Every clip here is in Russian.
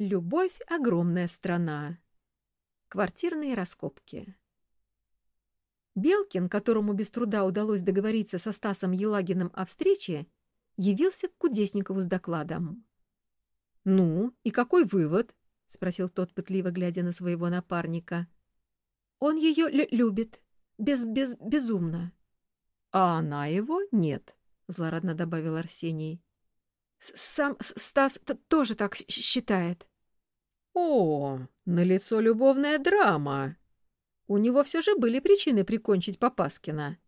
Любовь — огромная страна. Квартирные раскопки. Белкин, которому без труда удалось договориться со Стасом Елагиным о встрече, явился к Кудесникову с докладом. — Ну, и какой вывод? — спросил тот, пытливо глядя на своего напарника. — Он ее любит. Без, без, безумно. — А она его нет, — злорадно добавил Арсений. — Сам Стас тоже так считает. О, налицо любовная драма. У него все же были причины прикончить Попаскина.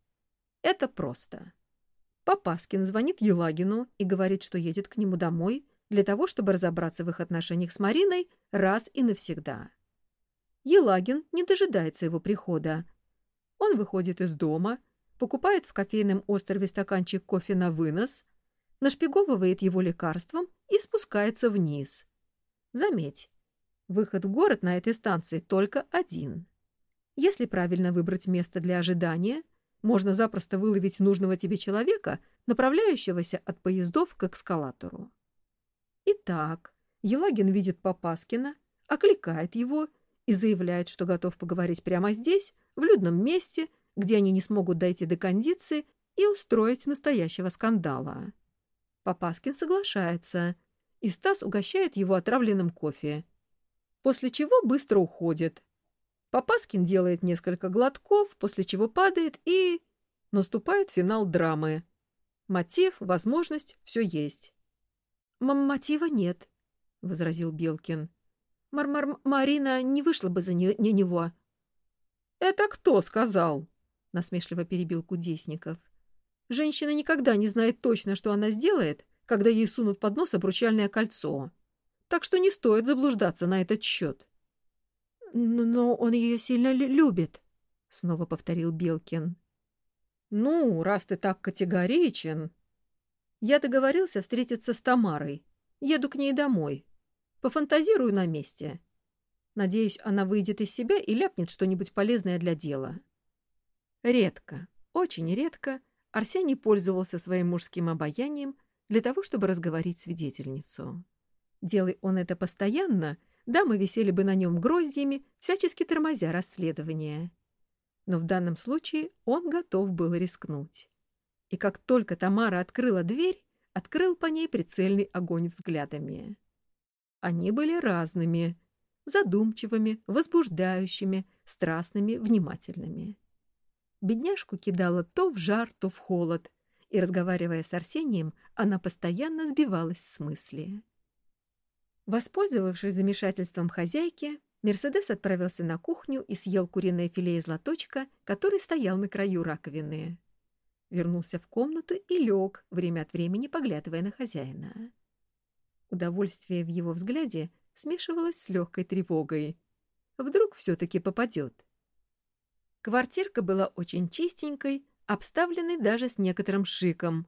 Это просто. Попаскин звонит Елагину и говорит, что едет к нему домой для того, чтобы разобраться в их отношениях с Мариной раз и навсегда. Елагин не дожидается его прихода. Он выходит из дома, покупает в кофейном острове стаканчик кофе на вынос, нашпиговывает его лекарством и спускается вниз. Заметь, Выход в город на этой станции только один. Если правильно выбрать место для ожидания, можно запросто выловить нужного тебе человека, направляющегося от поездов к эскалатору. Итак, Елагин видит Попаскина, окликает его и заявляет, что готов поговорить прямо здесь, в людном месте, где они не смогут дойти до кондиции и устроить настоящего скандала. Попаскин соглашается, и Стас угощает его отравленным кофе после чего быстро уходит. Попаскин делает несколько глотков, после чего падает и... Наступает финал драмы. Мотив, возможность — все есть. — Мотива нет, — возразил Белкин. Мар -мар Марина не вышла бы за не, не него. — Это кто сказал? — насмешливо перебил Кудесников. — Женщина никогда не знает точно, что она сделает, когда ей сунут под нос обручальное кольцо так что не стоит заблуждаться на этот счет. — Но он ее сильно любит, — снова повторил Белкин. — Ну, раз ты так категоричен... Я договорился встретиться с Тамарой. Еду к ней домой. Пофантазирую на месте. Надеюсь, она выйдет из себя и ляпнет что-нибудь полезное для дела. Редко, очень редко Арсений пользовался своим мужским обаянием для того, чтобы разговорить свидетельницу. Делай он это постоянно, дамы висели бы на нем гроздьями, всячески тормозя расследование. Но в данном случае он готов был рискнуть. И как только Тамара открыла дверь, открыл по ней прицельный огонь взглядами. Они были разными, задумчивыми, возбуждающими, страстными, внимательными. Бедняжку кидала то в жар, то в холод, и, разговаривая с Арсением, она постоянно сбивалась с мысли. Воспользовавшись замешательством хозяйки, Мерседес отправился на кухню и съел куриное филе из лоточка, который стоял на краю раковины. Вернулся в комнату и лег, время от времени поглядывая на хозяина. Удовольствие в его взгляде смешивалось с легкой тревогой. Вдруг все-таки попадет. Квартирка была очень чистенькой, обставленной даже с некоторым шиком,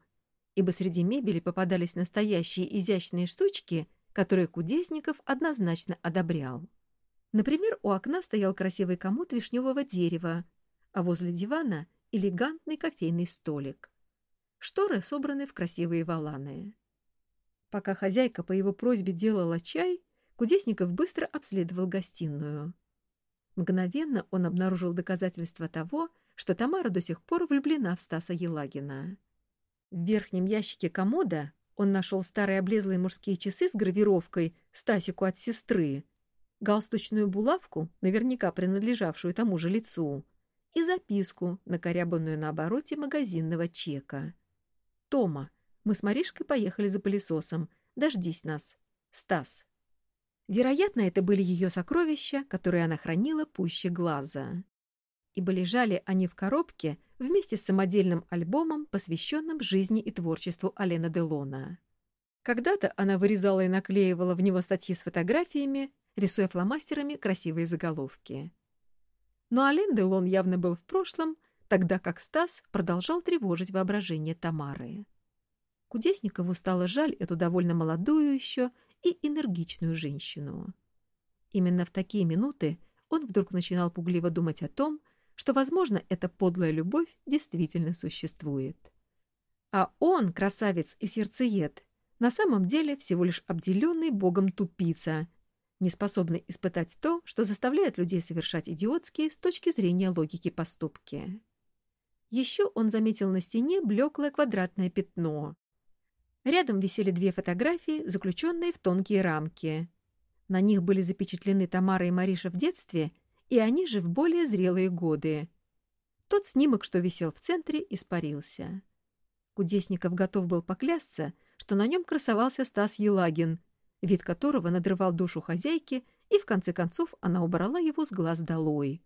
ибо среди мебели попадались настоящие изящные штучки — которые Кудесников однозначно одобрял. Например, у окна стоял красивый комод вишневого дерева, а возле дивана — элегантный кофейный столик. Шторы собраны в красивые валаны. Пока хозяйка по его просьбе делала чай, Кудесников быстро обследовал гостиную. Мгновенно он обнаружил доказательства того, что Тамара до сих пор влюблена в Стаса Елагина. В верхнем ящике комода он нашел старые облезлые мужские часы с гравировкой «Стасику от сестры», галстучную булавку, наверняка принадлежавшую тому же лицу, и записку, накорябанную на обороте магазинного чека. «Тома, мы с Маришкой поехали за пылесосом. Дождись нас. Стас». Вероятно, это были ее сокровища, которые она хранила пуще глаза. Ибо лежали они в коробке вместе с самодельным альбомом, посвященным жизни и творчеству Алена Делона. Когда-то она вырезала и наклеивала в него статьи с фотографиями, рисуя фломастерами красивые заголовки. Но Ален Делон явно был в прошлом, тогда как Стас продолжал тревожить воображение Тамары. Кудесникову стало жаль эту довольно молодую еще и энергичную женщину. Именно в такие минуты он вдруг начинал пугливо думать о том, что, возможно, эта подлая любовь действительно существует. А он, красавец и сердцеед, на самом деле всего лишь обделенный богом тупица, не способный испытать то, что заставляет людей совершать идиотские с точки зрения логики поступки. Еще он заметил на стене блеклое квадратное пятно. Рядом висели две фотографии, заключенные в тонкие рамки. На них были запечатлены Тамара и Мариша в детстве, и они же в более зрелые годы. Тот снимок, что висел в центре, испарился. Кудесников готов был поклясться, что на нем красовался Стас Елагин, вид которого надрывал душу хозяйки, и в конце концов она убрала его с глаз долой.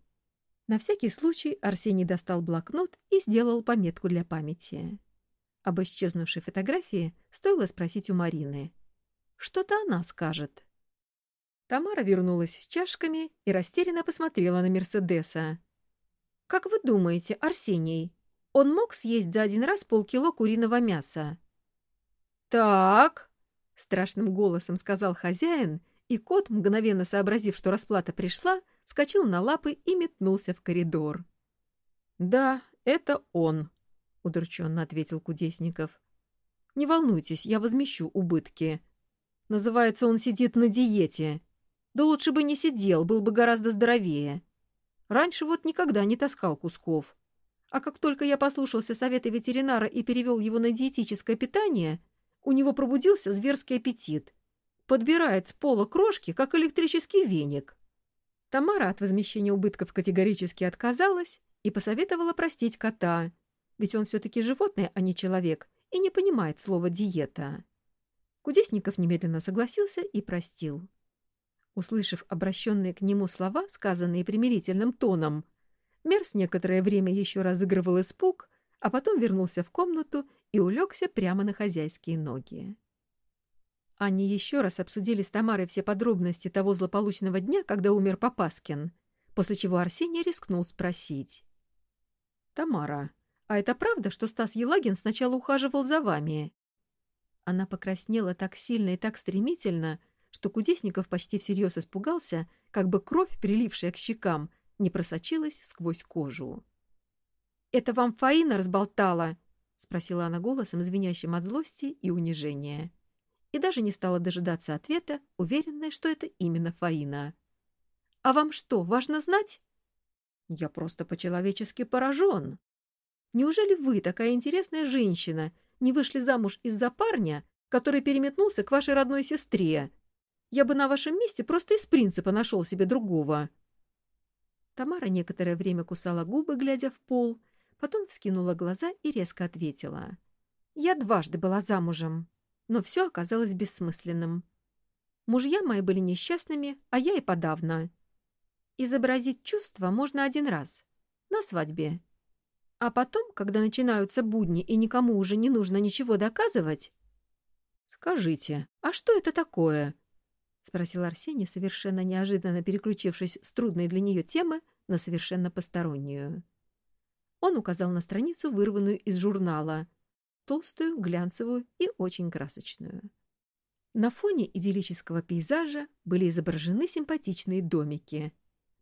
На всякий случай Арсений достал блокнот и сделал пометку для памяти. Об исчезнувшей фотографии стоило спросить у Марины. Что-то она скажет. Тамара вернулась с чашками и растерянно посмотрела на Мерседеса. «Как вы думаете, Арсений, он мог съесть за один раз полкило куриного мяса?» «Так», — страшным голосом сказал хозяин, и кот, мгновенно сообразив, что расплата пришла, вскочил на лапы и метнулся в коридор. «Да, это он», — удрученно ответил Кудесников. «Не волнуйтесь, я возмещу убытки. Называется, он сидит на диете. Да лучше бы не сидел, был бы гораздо здоровее. Раньше вот никогда не таскал кусков. А как только я послушался совета ветеринара и перевел его на диетическое питание, у него пробудился зверский аппетит. Подбирает с пола крошки, как электрический веник. Тамара от возмещения убытков категорически отказалась и посоветовала простить кота, ведь он все-таки животное, а не человек, и не понимает слова «диета». Кудесников немедленно согласился и простил. Услышав обращенные к нему слова, сказанные примирительным тоном, Мерс некоторое время еще разыгрывал испуг, а потом вернулся в комнату и улегся прямо на хозяйские ноги. Они еще раз обсудили с Тамарой все подробности того злополучного дня, когда умер Попаскин, после чего Арсений рискнул спросить. «Тамара, а это правда, что Стас Елагин сначала ухаживал за вами?» Она покраснела так сильно и так стремительно, что Кудесников почти всерьез испугался, как бы кровь, прилившая к щекам, не просочилась сквозь кожу. «Это вам Фаина разболтала?» — спросила она голосом, звенящим от злости и унижения. И даже не стала дожидаться ответа, уверенная, что это именно Фаина. «А вам что, важно знать?» «Я просто по-человечески поражен. Неужели вы, такая интересная женщина, не вышли замуж из-за парня, который переметнулся к вашей родной сестре?» Я бы на вашем месте просто из принципа нашел себе другого. Тамара некоторое время кусала губы, глядя в пол, потом вскинула глаза и резко ответила. Я дважды была замужем, но все оказалось бессмысленным. Мужья мои были несчастными, а я и подавно. Изобразить чувства можно один раз, на свадьбе. А потом, когда начинаются будни и никому уже не нужно ничего доказывать... Скажите, а что это такое? Спросил Арсений, совершенно неожиданно переключившись с трудной для нее темы на совершенно постороннюю. Он указал на страницу, вырванную из журнала, толстую, глянцевую и очень красочную. На фоне идиллического пейзажа были изображены симпатичные домики.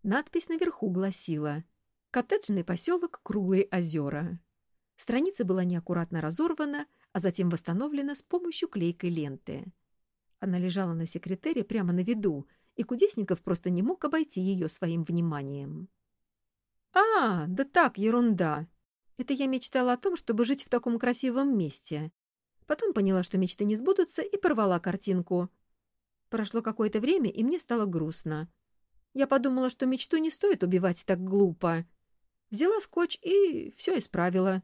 Надпись наверху гласила «Коттеджный поселок Круглые озера». Страница была неаккуратно разорвана, а затем восстановлена с помощью клейкой ленты. Она лежала на секретере прямо на виду, и Кудесников просто не мог обойти ее своим вниманием. «А, да так, ерунда. Это я мечтала о том, чтобы жить в таком красивом месте. Потом поняла, что мечты не сбудутся, и порвала картинку. Прошло какое-то время, и мне стало грустно. Я подумала, что мечту не стоит убивать так глупо. Взяла скотч и все исправила».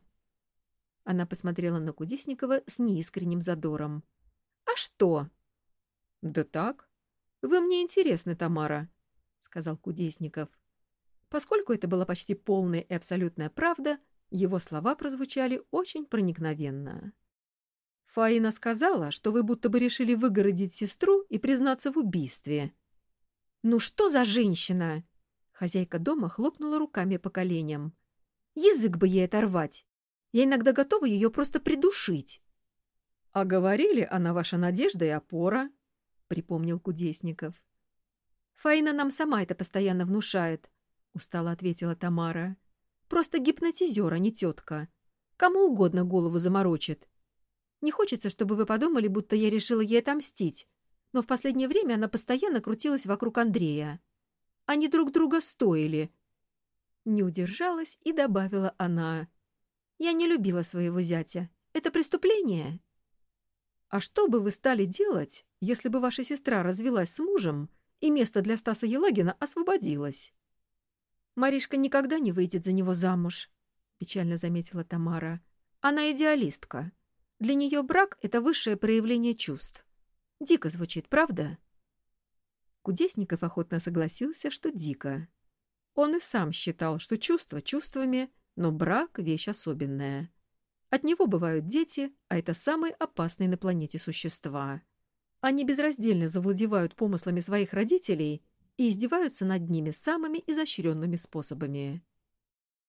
Она посмотрела на Кудесникова с неискренним задором. «А что?» «Да так. Вы мне интересны, Тамара», — сказал Кудесников. Поскольку это была почти полная и абсолютная правда, его слова прозвучали очень проникновенно. «Фаина сказала, что вы будто бы решили выгородить сестру и признаться в убийстве». «Ну что за женщина?» Хозяйка дома хлопнула руками по коленям. «Язык бы ей оторвать. Я иногда готова ее просто придушить». «А говорили, она ваша надежда и опора», припомнил Кудесников. «Фаина нам сама это постоянно внушает», — устало ответила Тамара. «Просто гипнотизер, а не тетка. Кому угодно голову заморочит. Не хочется, чтобы вы подумали, будто я решила ей отомстить. но в последнее время она постоянно крутилась вокруг Андрея. Они друг друга стоили. Не удержалась и добавила она. «Я не любила своего зятя. Это преступление?» «А что бы вы стали делать, если бы ваша сестра развелась с мужем, и место для Стаса Елагина освободилось?» «Маришка никогда не выйдет за него замуж», — печально заметила Тамара. «Она идеалистка. Для нее брак — это высшее проявление чувств. Дико звучит, правда?» Кудесников охотно согласился, что дико. Он и сам считал, что чувства чувствами, но брак — вещь особенная. От него бывают дети, а это самые опасные на планете существа. Они безраздельно завладевают помыслами своих родителей и издеваются над ними самыми изощренными способами.